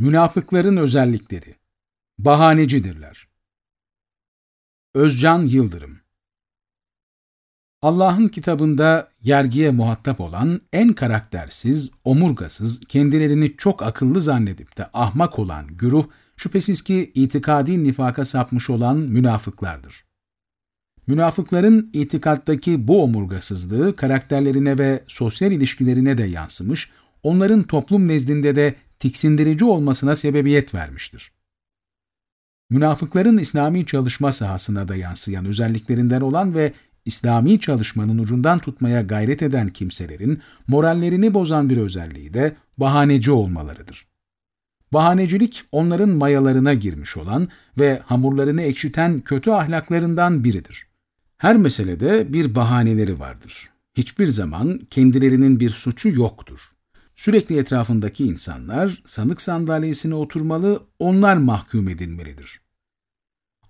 Münafıkların özellikleri. Bahanecidirler. Özcan Yıldırım. Allah'ın kitabında yergiye muhatap olan en karaktersiz, omurgasız, kendilerini çok akıllı zannedip de ahmak olan güruh, şüphesiz ki itikadi nifaka sapmış olan münafıklardır. Münafıkların itikattaki bu omurgasızlığı karakterlerine ve sosyal ilişkilerine de yansımış, onların toplum nezdinde de tiksindirici olmasına sebebiyet vermiştir. Münafıkların İslami çalışma sahasına da yansıyan özelliklerinden olan ve İslami çalışmanın ucundan tutmaya gayret eden kimselerin morallerini bozan bir özelliği de bahaneci olmalarıdır. Bahanecilik onların mayalarına girmiş olan ve hamurlarını ekşiten kötü ahlaklarından biridir. Her meselede bir bahaneleri vardır. Hiçbir zaman kendilerinin bir suçu yoktur. Sürekli etrafındaki insanlar sanık sandalyesine oturmalı, onlar mahkum edilmelidir.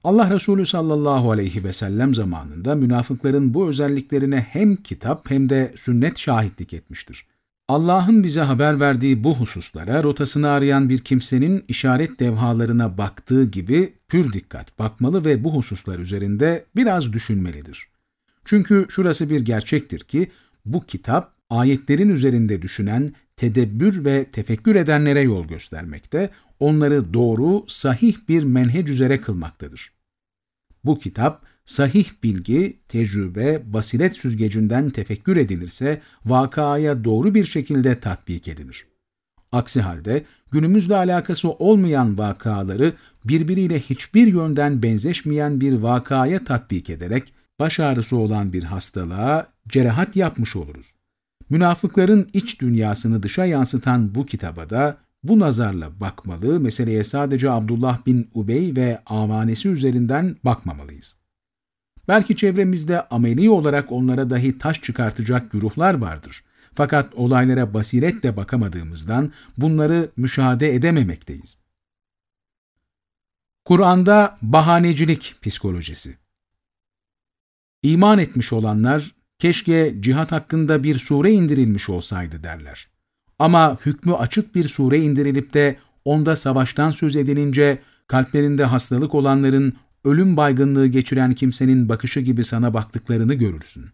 Allah Resulü sallallahu aleyhi ve sellem zamanında münafıkların bu özelliklerine hem kitap hem de sünnet şahitlik etmiştir. Allah'ın bize haber verdiği bu hususlara rotasını arayan bir kimsenin işaret devhalarına baktığı gibi pür dikkat bakmalı ve bu hususlar üzerinde biraz düşünmelidir. Çünkü şurası bir gerçektir ki bu kitap ayetlerin üzerinde düşünen, tedebbür ve tefekkür edenlere yol göstermekte, onları doğru, sahih bir menhec üzere kılmaktadır. Bu kitap, sahih bilgi, tecrübe, basiret süzgecinden tefekkür edilirse vakaya doğru bir şekilde tatbik edilir. Aksi halde günümüzle alakası olmayan vakaları birbiriyle hiçbir yönden benzeşmeyen bir vakaya tatbik ederek baş ağrısı olan bir hastalığa cerahat yapmış oluruz. Münafıkların iç dünyasını dışa yansıtan bu kitaba da bu nazarla bakmalı, meseleye sadece Abdullah bin Ubey ve avanesi üzerinden bakmamalıyız. Belki çevremizde ameli olarak onlara dahi taş çıkartacak güruhlar vardır. Fakat olaylara basiretle bakamadığımızdan bunları müşahede edememekteyiz. Kur'an'da bahanecilik psikolojisi İman etmiş olanlar, keşke cihat hakkında bir sure indirilmiş olsaydı derler. Ama hükmü açık bir sure indirilip de onda savaştan söz edilince kalplerinde hastalık olanların ölüm baygınlığı geçiren kimsenin bakışı gibi sana baktıklarını görürsün.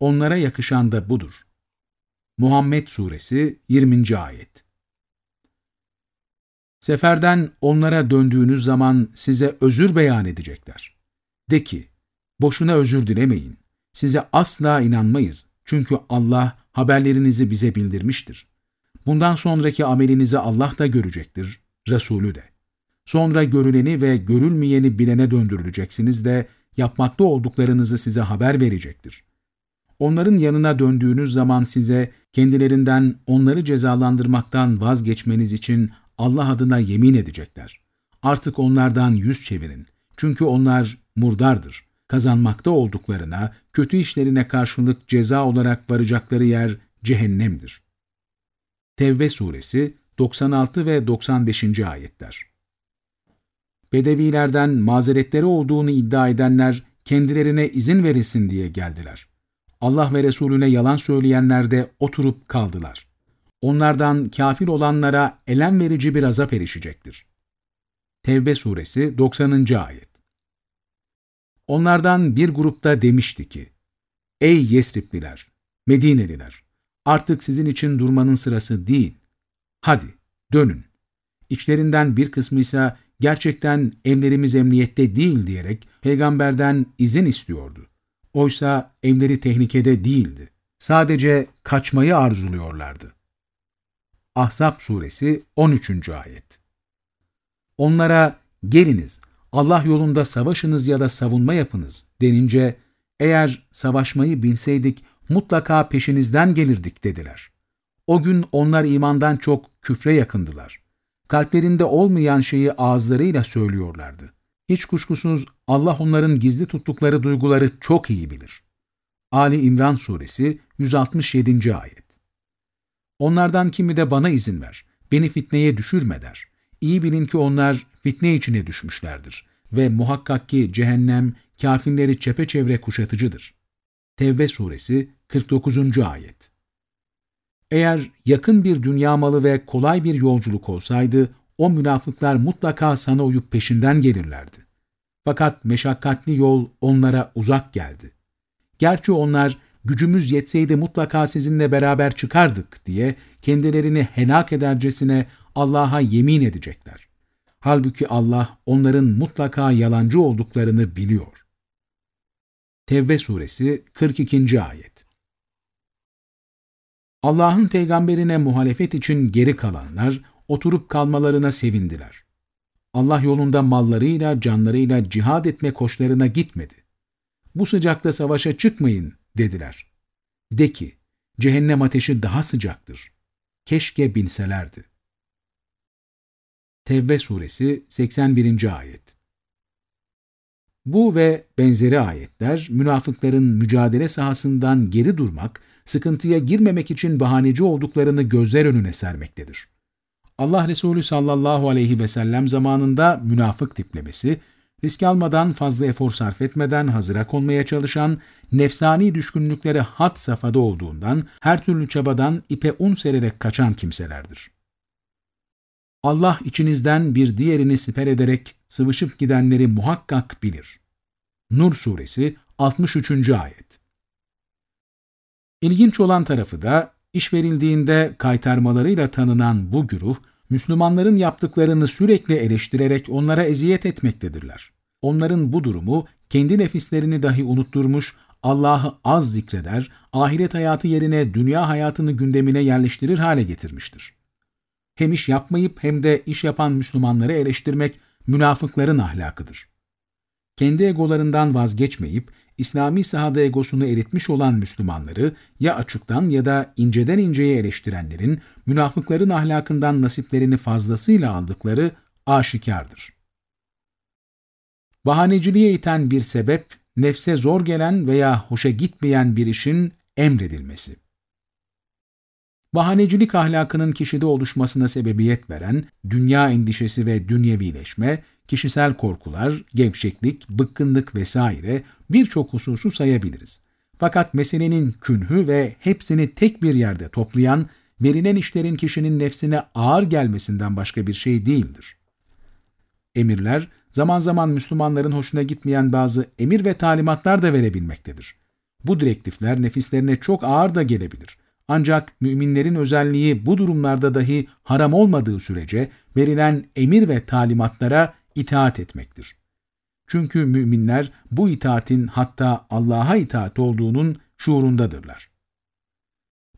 Onlara yakışan da budur. Muhammed Suresi 20. Ayet Seferden onlara döndüğünüz zaman size özür beyan edecekler. De ki, boşuna özür dilemeyin. Size asla inanmayız. Çünkü Allah haberlerinizi bize bildirmiştir. Bundan sonraki amelinizi Allah da görecektir, Resulü de. Sonra görüleni ve görülmeyeni bilene döndürüleceksiniz de yapmakta olduklarınızı size haber verecektir. Onların yanına döndüğünüz zaman size kendilerinden onları cezalandırmaktan vazgeçmeniz için Allah adına yemin edecekler. Artık onlardan yüz çevirin. Çünkü onlar murdardır. Kazanmakta olduklarına, kötü işlerine karşılık ceza olarak varacakları yer cehennemdir. Tevbe suresi 96 ve 95. ayetler. Bedevilerden mazeretleri olduğunu iddia edenler kendilerine izin verilsin diye geldiler. Allah ve Resulüne yalan söyleyenler de oturup kaldılar. Onlardan kafir olanlara elem verici bir azap erişecektir. Tevbe suresi 90. ayet. Onlardan bir grupta demişti ki, Ey Yesripliler, Medineliler! Artık sizin için durmanın sırası değil. Hadi, dönün. İçlerinden bir kısmı ise gerçekten evlerimiz emniyette değil diyerek peygamberden izin istiyordu. Oysa evleri tehlikede değildi. Sadece kaçmayı arzuluyorlardı. Ahzab suresi 13. ayet Onlara geliniz Allah yolunda savaşınız ya da savunma yapınız denince eğer savaşmayı bilseydik mutlaka peşinizden gelirdik dediler. O gün onlar imandan çok küfre yakındılar. Kalplerinde olmayan şeyi ağızlarıyla söylüyorlardı. Hiç kuşkusuz Allah onların gizli tuttukları duyguları çok iyi bilir. Ali İmran Suresi 167. Ayet Onlardan kimi de bana izin ver, beni fitneye düşürme der. İyi bilin ki onlar fitne içine düşmüşlerdir ve muhakkak ki cehennem kafirleri çepeçevre kuşatıcıdır. Tevbe Suresi 49. Ayet Eğer yakın bir dünya malı ve kolay bir yolculuk olsaydı, o münafıklar mutlaka sana uyup peşinden gelirlerdi. Fakat meşakkatli yol onlara uzak geldi. Gerçi onlar gücümüz yetseydi mutlaka sizinle beraber çıkardık diye kendilerini helak edercesine Allah'a yemin edecekler. Halbuki Allah onların mutlaka yalancı olduklarını biliyor. Tevbe suresi 42. ayet Allah'ın peygamberine muhalefet için geri kalanlar oturup kalmalarına sevindiler. Allah yolunda mallarıyla, canlarıyla cihad etme koşlarına gitmedi. Bu sıcakta savaşa çıkmayın dediler. De ki, cehennem ateşi daha sıcaktır. Keşke binselerdi. Tevbe suresi 81. ayet Bu ve benzeri ayetler münafıkların mücadele sahasından geri durmak, sıkıntıya girmemek için bahaneci olduklarını gözler önüne sermektedir. Allah Resulü sallallahu aleyhi ve sellem zamanında münafık tiplemesi, risk almadan fazla efor sarf etmeden hazıra konmaya çalışan, nefsani düşkünlüklere hat safhada olduğundan her türlü çabadan ipe un sererek kaçan kimselerdir. Allah içinizden bir diğerini siper ederek sıvışıp gidenleri muhakkak bilir. Nur Suresi 63. Ayet İlginç olan tarafı da İş verildiğinde kaytarmalarıyla tanınan bu güruh, Müslümanların yaptıklarını sürekli eleştirerek onlara eziyet etmektedirler. Onların bu durumu kendi nefislerini dahi unutturmuş, Allah'ı az zikreder, ahiret hayatı yerine dünya hayatını gündemine yerleştirir hale getirmiştir. Hem iş yapmayıp hem de iş yapan Müslümanları eleştirmek münafıkların ahlakıdır. Kendi egolarından vazgeçmeyip İslami sahada egosunu eritmiş olan Müslümanları ya açıktan ya da inceden inceye eleştirenlerin münafıkların ahlakından nasiplerini fazlasıyla aldıkları aşikardır. Bahaneciliğe iten bir sebep, nefse zor gelen veya hoşa gitmeyen bir işin emredilmesi. Bahanecilik ahlakının kişide oluşmasına sebebiyet veren dünya endişesi ve dünyevileşme, kişisel korkular, gevşeklik, bıkkınlık vesaire birçok hususu sayabiliriz. Fakat meselenin künhü ve hepsini tek bir yerde toplayan, verilen işlerin kişinin nefsine ağır gelmesinden başka bir şey değildir. Emirler, zaman zaman Müslümanların hoşuna gitmeyen bazı emir ve talimatlar da verebilmektedir. Bu direktifler nefislerine çok ağır da gelebilir. Ancak müminlerin özelliği bu durumlarda dahi haram olmadığı sürece verilen emir ve talimatlara itaat etmektir. Çünkü müminler bu itaatin hatta Allah'a itaat olduğunun şuurundadırlar.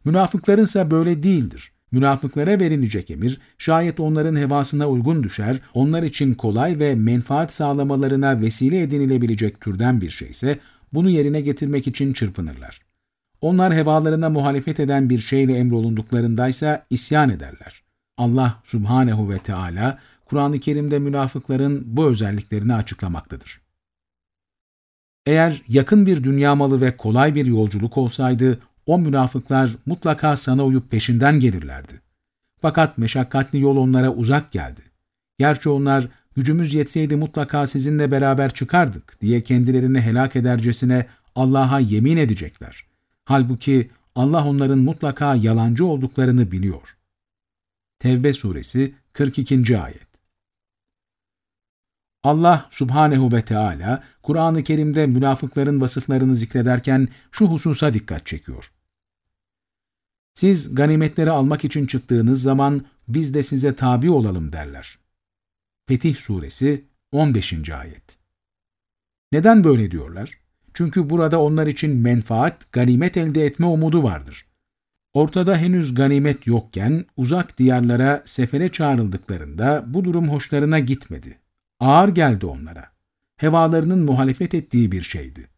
Münafıkların ise böyle değildir. Münafıklara verilecek emir, şayet onların hevasına uygun düşer, onlar için kolay ve menfaat sağlamalarına vesile edinilebilecek türden bir şeyse, bunu yerine getirmek için çırpınırlar. Onlar hevalarına muhalefet eden bir şeyle emrolunduklarındaysa isyan ederler. Allah subhanehu ve Teala Kur'an-ı Kerim'de münafıkların bu özelliklerini açıklamaktadır. Eğer yakın bir dünya malı ve kolay bir yolculuk olsaydı, o münafıklar mutlaka sana uyup peşinden gelirlerdi. Fakat meşakkatli yol onlara uzak geldi. Gerçi onlar gücümüz yetseydi mutlaka sizinle beraber çıkardık diye kendilerini helak edercesine Allah'a yemin edecekler. Halbuki Allah onların mutlaka yalancı olduklarını biliyor. Tevbe suresi 42. ayet Allah subhanehu ve Teala Kur'an-ı Kerim'de münafıkların vasıflarını zikrederken şu hususa dikkat çekiyor. Siz ganimetleri almak için çıktığınız zaman biz de size tabi olalım derler. Fetih Suresi 15. Ayet Neden böyle diyorlar? Çünkü burada onlar için menfaat, ganimet elde etme umudu vardır. Ortada henüz ganimet yokken uzak diyarlara sefere çağrıldıklarında bu durum hoşlarına gitmedi. Ağır geldi onlara. Hevalarının muhalefet ettiği bir şeydi.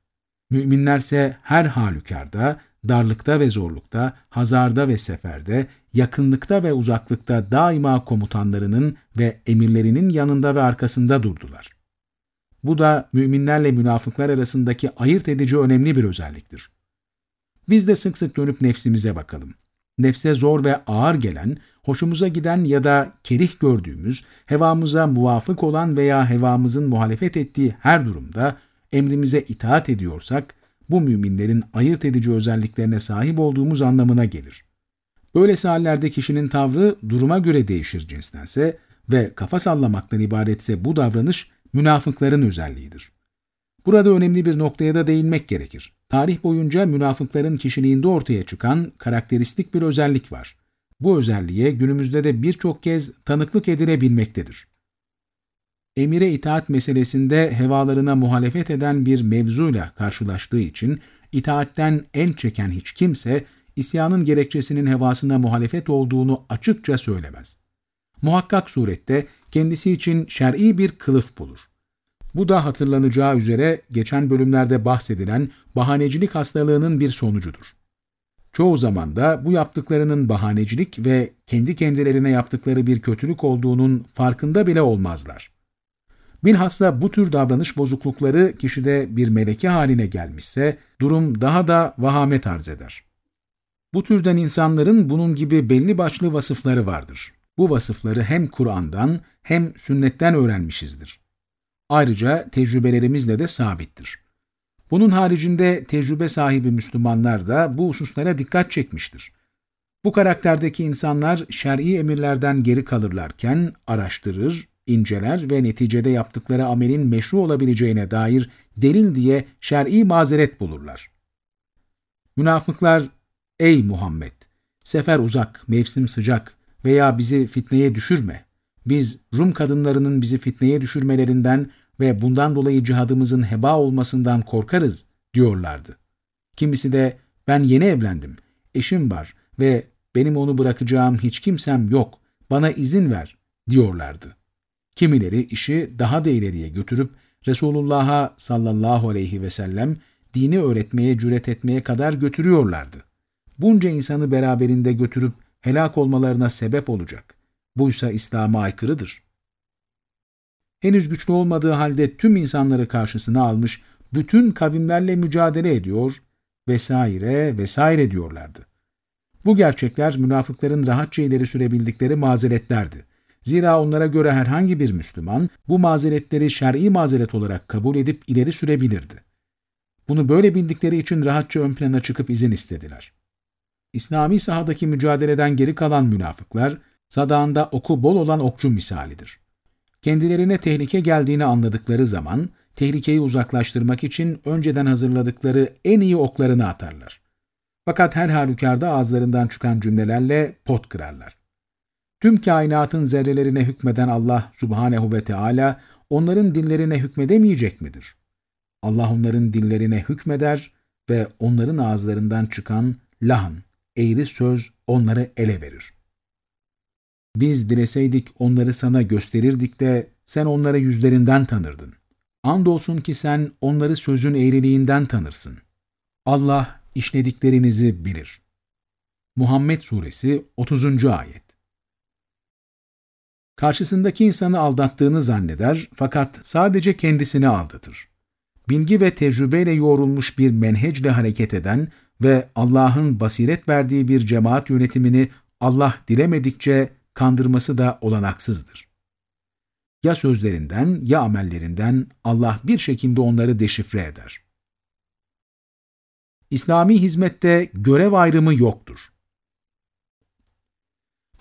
Müminlerse her halükarda, darlıkta ve zorlukta, hazarda ve seferde, yakınlıkta ve uzaklıkta daima komutanlarının ve emirlerinin yanında ve arkasında durdular. Bu da müminlerle münafıklar arasındaki ayırt edici önemli bir özelliktir. Biz de sık sık dönüp nefsimize bakalım nefse zor ve ağır gelen, hoşumuza giden ya da kerih gördüğümüz, hevamıza muvafık olan veya hevamızın muhalefet ettiği her durumda emrimize itaat ediyorsak, bu müminlerin ayırt edici özelliklerine sahip olduğumuz anlamına gelir. Böylesi hallerde kişinin tavrı duruma göre değişir cinstense, ve kafa sallamaktan ibaretse bu davranış münafıkların özelliğidir. Burada önemli bir noktaya da değinmek gerekir. Tarih boyunca münafıkların kişiliğinde ortaya çıkan karakteristik bir özellik var. Bu özelliğe günümüzde de birçok kez tanıklık edilebilmektedir. Emire itaat meselesinde hevalarına muhalefet eden bir mevzuyla karşılaştığı için itaatten en çeken hiç kimse isyanın gerekçesinin hevasına muhalefet olduğunu açıkça söylemez. Muhakkak surette kendisi için şer'i bir kılıf bulur. Bu da hatırlanacağı üzere geçen bölümlerde bahsedilen bahanecilik hastalığının bir sonucudur. Çoğu zaman da bu yaptıklarının bahanecilik ve kendi kendilerine yaptıkları bir kötülük olduğunun farkında bile olmazlar. Bilhassa bu tür davranış bozuklukları kişide bir meleke haline gelmişse durum daha da vahamet arz eder. Bu türden insanların bunun gibi belli başlı vasıfları vardır. Bu vasıfları hem Kur'an'dan hem sünnetten öğrenmişizdir. Ayrıca tecrübelerimizle de sabittir. Bunun haricinde tecrübe sahibi Müslümanlar da bu hususlara dikkat çekmiştir. Bu karakterdeki insanlar şer'i emirlerden geri kalırlarken araştırır, inceler ve neticede yaptıkları amelin meşru olabileceğine dair derin diye şer'i mazeret bulurlar. Münafıklar, ey Muhammed! Sefer uzak, mevsim sıcak veya bizi fitneye düşürme. Biz Rum kadınlarının bizi fitneye düşürmelerinden ve bundan dolayı cihadımızın heba olmasından korkarız diyorlardı. Kimisi de ben yeni evlendim, eşim var ve benim onu bırakacağım hiç kimsem yok, bana izin ver diyorlardı. Kimileri işi daha da ileriye götürüp Resulullah'a sallallahu aleyhi ve sellem dini öğretmeye cüret etmeye kadar götürüyorlardı. Bunca insanı beraberinde götürüp helak olmalarına sebep olacak. Buysa İslam'a aykırıdır. Henüz güçlü olmadığı halde tüm insanları karşısına almış, bütün kavimlerle mücadele ediyor vesaire vesaire diyorlardı. Bu gerçekler münafıkların rahatça ileri sürebildikleri mazeretlerdi. Zira onlara göre herhangi bir Müslüman bu mazeretleri şer'i mazeret olarak kabul edip ileri sürebilirdi. Bunu böyle bildikleri için rahatça ön plana çıkıp izin istediler. İslami sahadaki mücadeleden geri kalan münafıklar, sadağında oku bol olan okçu misalidir. Kendilerine tehlike geldiğini anladıkları zaman, tehlikeyi uzaklaştırmak için önceden hazırladıkları en iyi oklarını atarlar. Fakat her halükarda ağızlarından çıkan cümlelerle pot kırarlar. Tüm kainatın zerrelerine hükmeden Allah subhanehu ve Teala onların dillerine hükmedemeyecek midir? Allah onların dillerine hükmeder ve onların ağızlarından çıkan lahan, eğri söz onları ele verir. Biz dileseydik onları sana gösterirdik de sen onları yüzlerinden tanırdın. Andolsun ki sen onları sözün eğriliğinden tanırsın. Allah işlediklerinizi bilir. Muhammed Suresi 30. Ayet Karşısındaki insanı aldattığını zanneder fakat sadece kendisini aldatır. Bilgi ve tecrübeyle yoğrulmuş bir menhecle hareket eden ve Allah'ın basiret verdiği bir cemaat yönetimini Allah dilemedikçe kandırması da olanaksızdır. Ya sözlerinden ya amellerinden Allah bir şekilde onları deşifre eder. İslami hizmette görev ayrımı yoktur.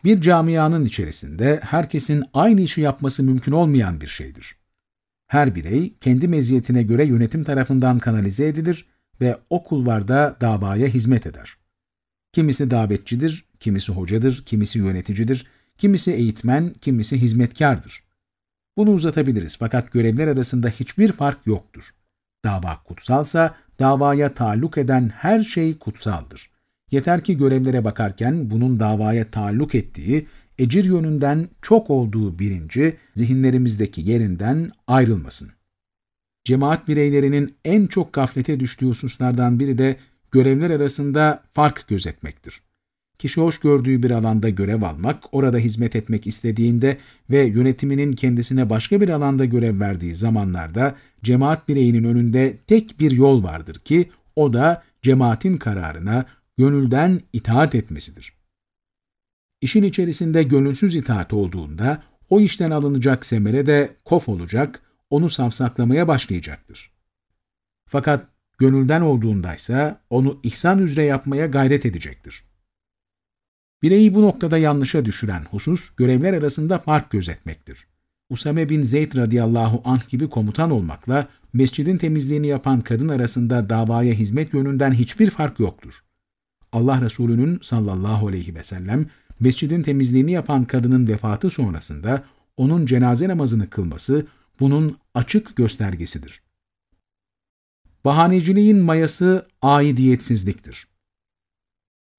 Bir camianın içerisinde herkesin aynı işi yapması mümkün olmayan bir şeydir. Her birey kendi meziyetine göre yönetim tarafından kanalize edilir ve o kulvarda davaya hizmet eder. Kimisi davetçidir, kimisi hocadır, kimisi yöneticidir, kimisi eğitmen, kimisi hizmetkardır. Bunu uzatabiliriz fakat görevler arasında hiçbir fark yoktur. Dava kutsalsa davaya taalluk eden her şey kutsaldır. Yeter ki görevlere bakarken bunun davaya taalluk ettiği, ecir yönünden çok olduğu birinci zihinlerimizdeki yerinden ayrılmasın. Cemaat bireylerinin en çok gaflete düştüğü hususlardan biri de görevler arasında fark gözetmektir. Kişi hoş gördüğü bir alanda görev almak, orada hizmet etmek istediğinde ve yönetiminin kendisine başka bir alanda görev verdiği zamanlarda cemaat bireyinin önünde tek bir yol vardır ki o da cemaatin kararına gönülden itaat etmesidir. İşin içerisinde gönülsüz itaat olduğunda o işten alınacak semere de kof olacak, onu savsaklamaya başlayacaktır. Fakat gönülden olduğundaysa onu ihsan üzere yapmaya gayret edecektir. Bireyi bu noktada yanlışa düşüren husus, görevler arasında fark gözetmektir. Usame bin Zeyd radıyallahu anh gibi komutan olmakla, mescidin temizliğini yapan kadın arasında davaya hizmet yönünden hiçbir fark yoktur. Allah Resulü'nün sallallahu aleyhi ve sellem, mescidin temizliğini yapan kadının vefatı sonrasında onun cenaze namazını kılması bunun açık göstergesidir. Bahaneciliğin mayası aidiyetsizliktir.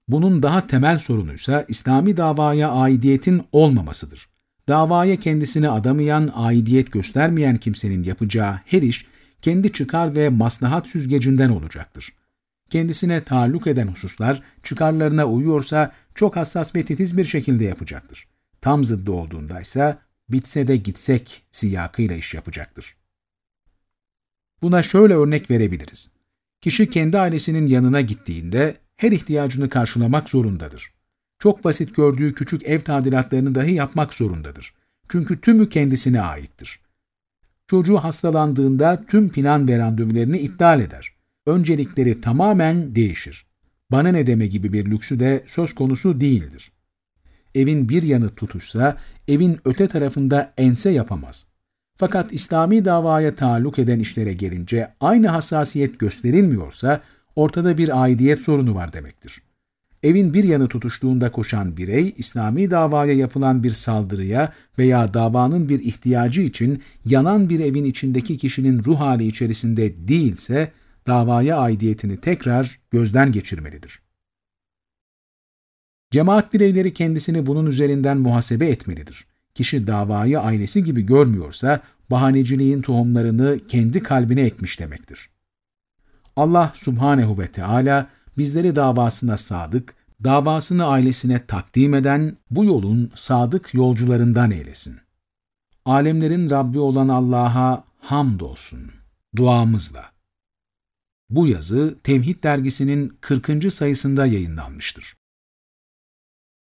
Bunun daha temel sorunuysa İslami davaya aidiyetin olmamasıdır. Davaya kendisini adamayan, aidiyet göstermeyen kimsenin yapacağı her iş kendi çıkar ve maslahat süzgecinden olacaktır. Kendisine taalluk eden hususlar çıkarlarına uyuyorsa çok hassas ve titiz bir şekilde yapacaktır. Tam zıddı olduğunda ise bitse de gitsek siyakıyla iş yapacaktır. Buna şöyle örnek verebiliriz. Kişi kendi ailesinin yanına gittiğinde her ihtiyacını karşılamak zorundadır. Çok basit gördüğü küçük ev tadilatlarını dahi yapmak zorundadır. Çünkü tümü kendisine aittir. Çocuğu hastalandığında tüm plan ve randevularını iptal eder. Öncelikleri tamamen değişir. Bana ne deme gibi bir lüksü de söz konusu değildir. Evin bir yanı tutuşsa, evin öte tarafında ense yapamaz. Fakat İslami davaya taalluk eden işlere gelince aynı hassasiyet gösterilmiyorsa ortada bir aidiyet sorunu var demektir. Evin bir yanı tutuştuğunda koşan birey, İslami davaya yapılan bir saldırıya veya davanın bir ihtiyacı için yanan bir evin içindeki kişinin ruh hali içerisinde değilse, davaya aidiyetini tekrar gözden geçirmelidir. Cemaat bireyleri kendisini bunun üzerinden muhasebe etmelidir. Kişi davayı ailesi gibi görmüyorsa, bahaneciliğin tohumlarını kendi kalbine ekmiş demektir. Allah subhanehu ve Teala bizleri davasına sadık, davasını ailesine takdim eden bu yolun sadık yolcularından eylesin. Alemlerin Rabbi olan Allah'a hamdolsun duamızla. Bu yazı Tevhid dergisinin 40. sayısında yayınlanmıştır.